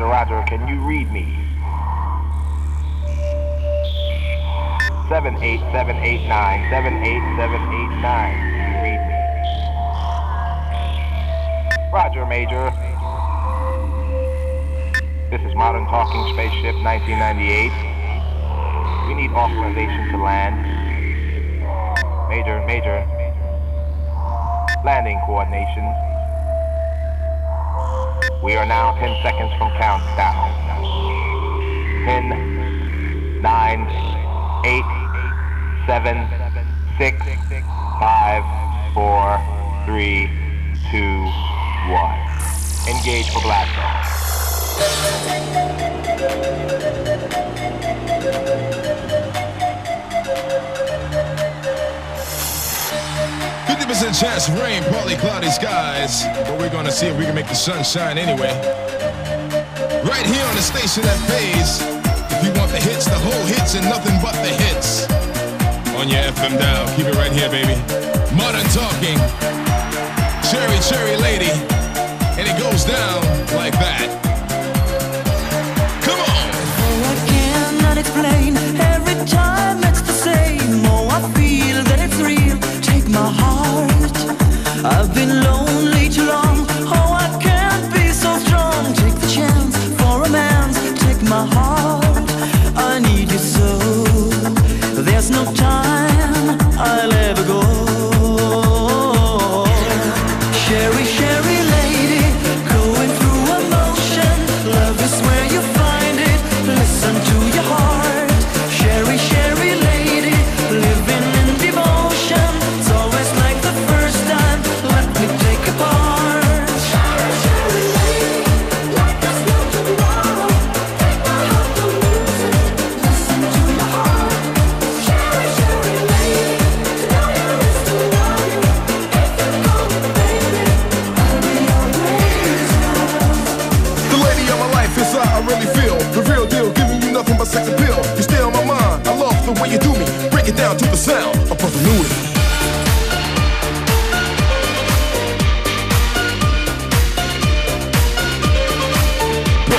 Roger, roger. Can you read me? 78789, 78789. Read me? Roger, Major. This is Modern Talking Spaceship 1998. We need authorization to land. Major, Major. Landing coordination. We are now 10 seconds from countdown. 10, 9, 8, 7, 6, 5, 4, 3, 2, 1. Engage for blast off. It's a chance of rain, partly cloudy skies, but we're gonna see if we can make the sun shine anyway. Right here on the station that pays, if you want the hits, the whole hits, and nothing but the hits. On your FM dial, keep it right here, baby. Modern Talking, Cheri Cheri Lady, and it goes down like that. Come on! Oh, I cannot explain every time it's I've been lonely too long.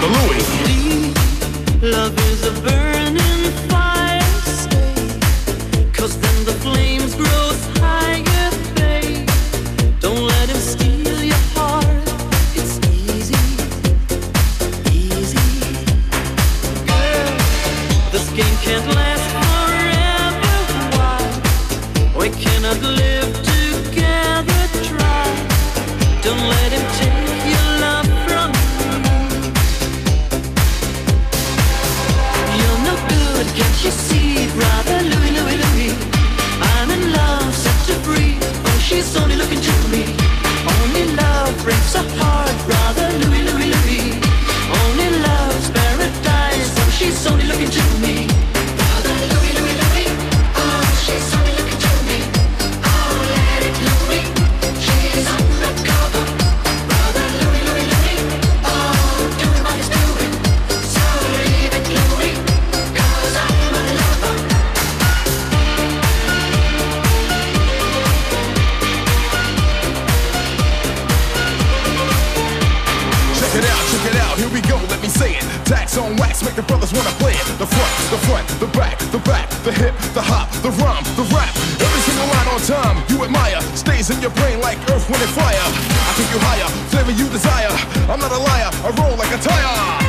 the Louis. Love is a bird. clap, the hip, the hop, the rhyme, the rap. Every single line on time you admire stays in your brain like earth, when it fire. I take you higher, flavor you desire. I'm not a liar, I roll like a tire.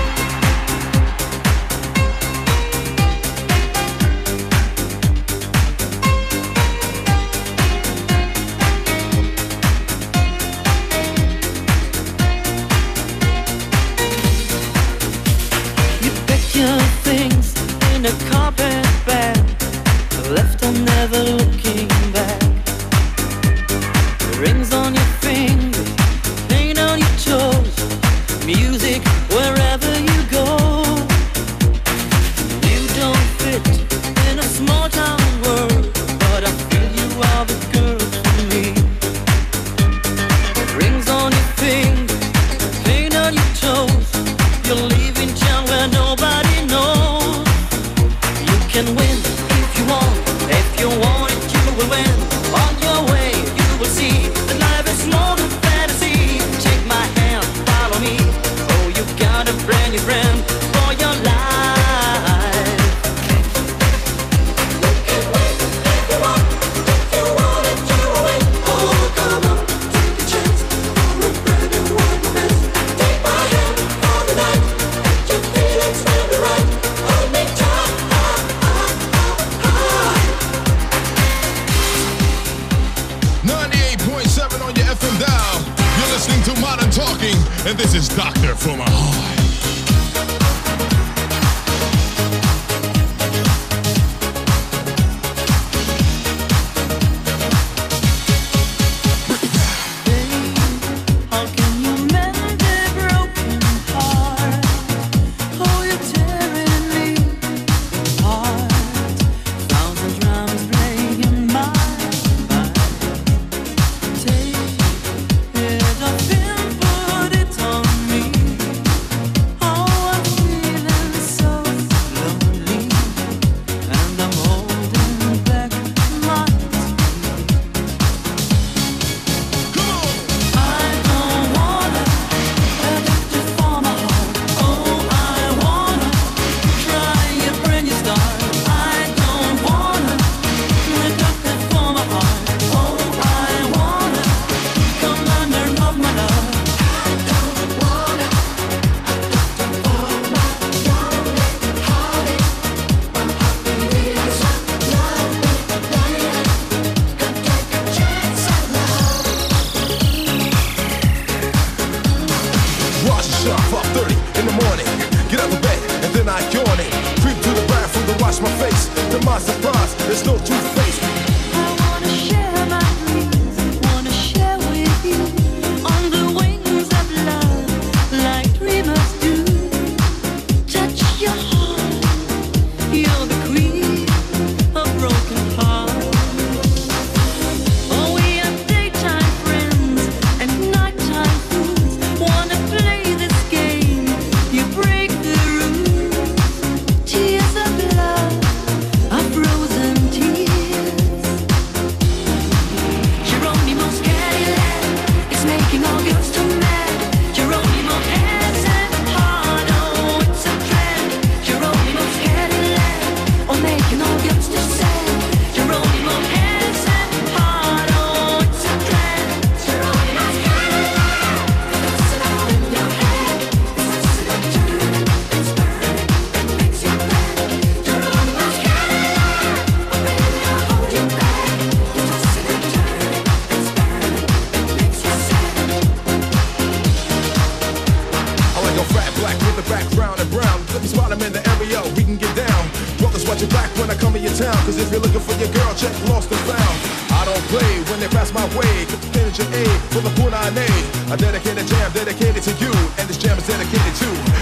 Cause if you're looking for your girl, check lost and found. I don't play when they pass my way. Get the energy A for the Punane. I dedicate a jam dedicated to you, and this jam is dedicated to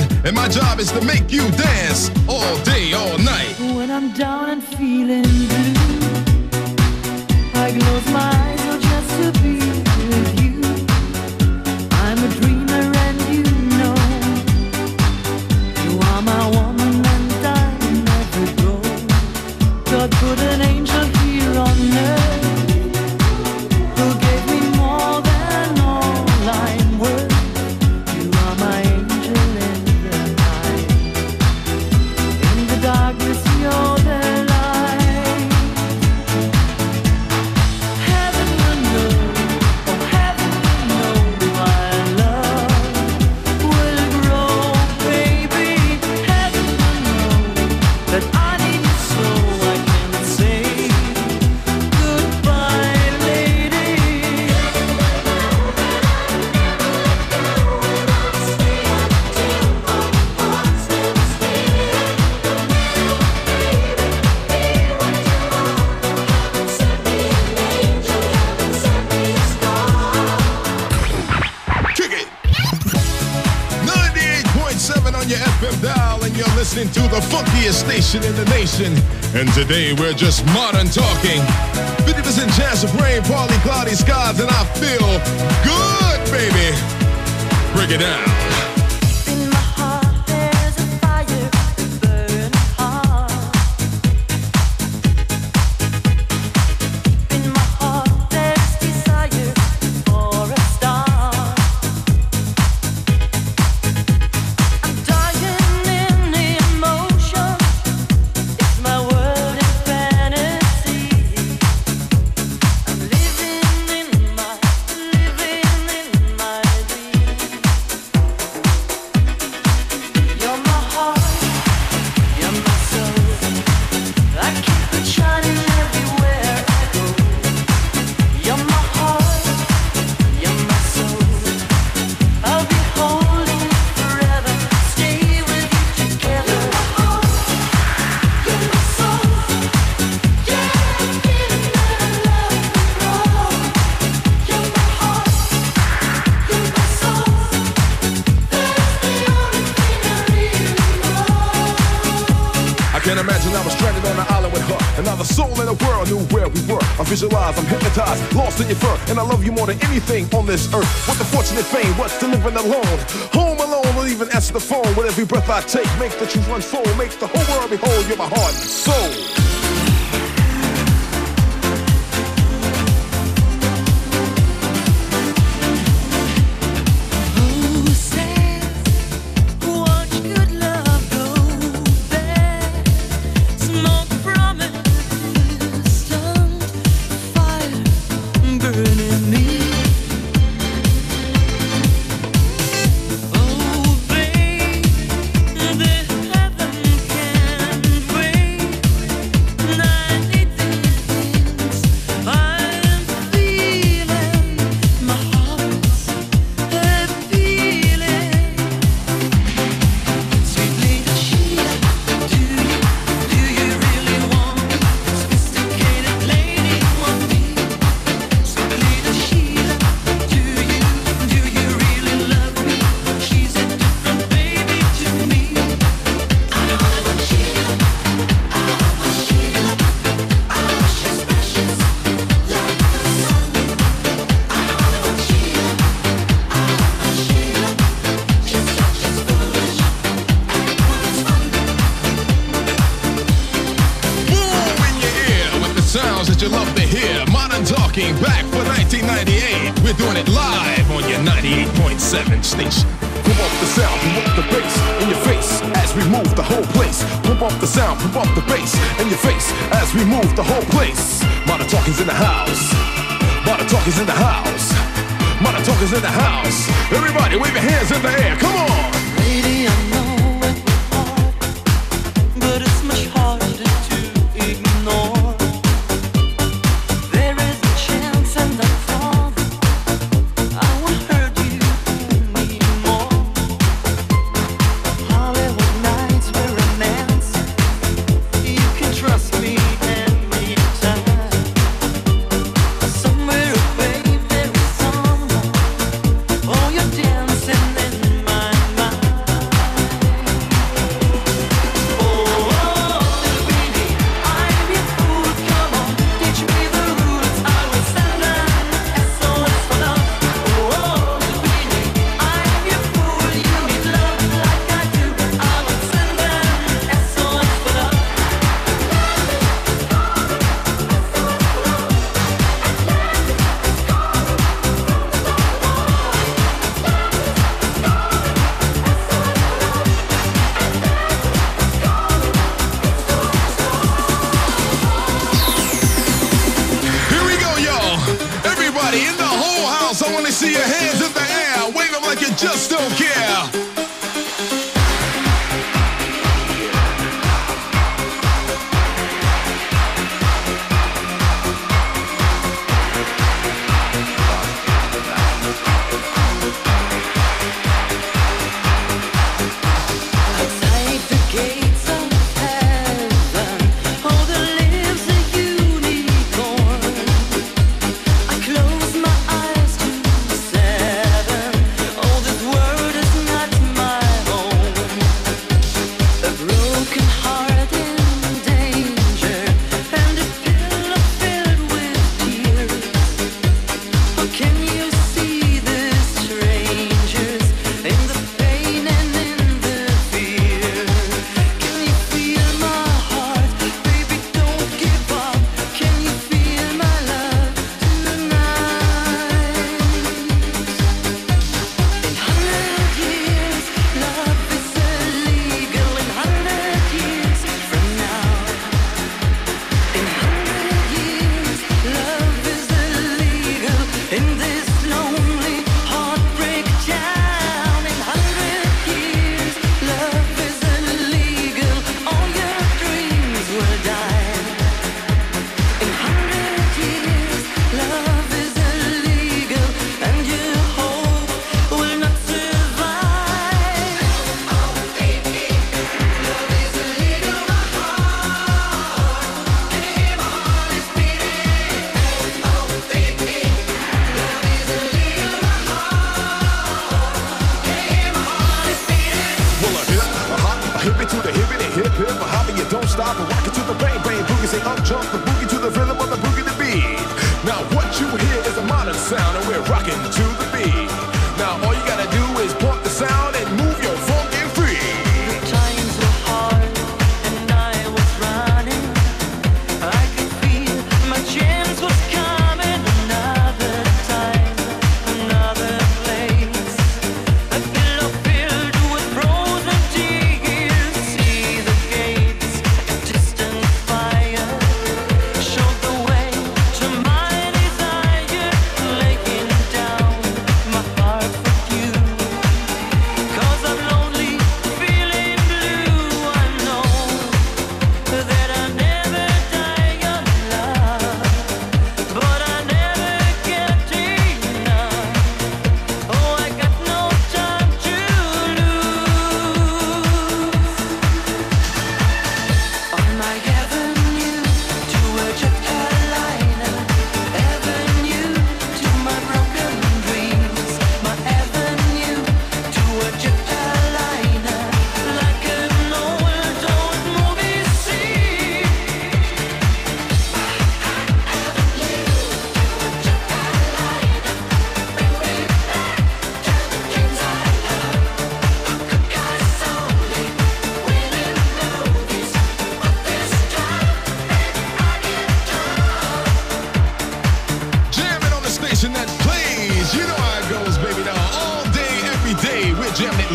and my job is to make you dance all day, all night. When I'm down and feeling blue. listening to the funkiest station in the nation. And today we're just modern talking. 50% chance of rain, partly cloudy skies, and I feel good, baby. Break it down. Another soul in the world knew where we were. I visualize, I'm hypnotized, lost in your fur, and I love you more than anything on this earth. What the fortunate fame, what's the living alone? Home alone, will even answer the phone. With every breath I take, make the truth unfold, make the whole world behold. You're my heart, soul. 7 station. Pump up the sound, pump up the bass in your face as we move the whole place. Pump up the sound, pump up the bass in your face as we move the whole place. Modern Talking's in the house. Modern Talking's in the house. Modern Talking's in the house. Everybody wave your hands in the air. Come on.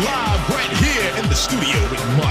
live right here in the studio with Mark.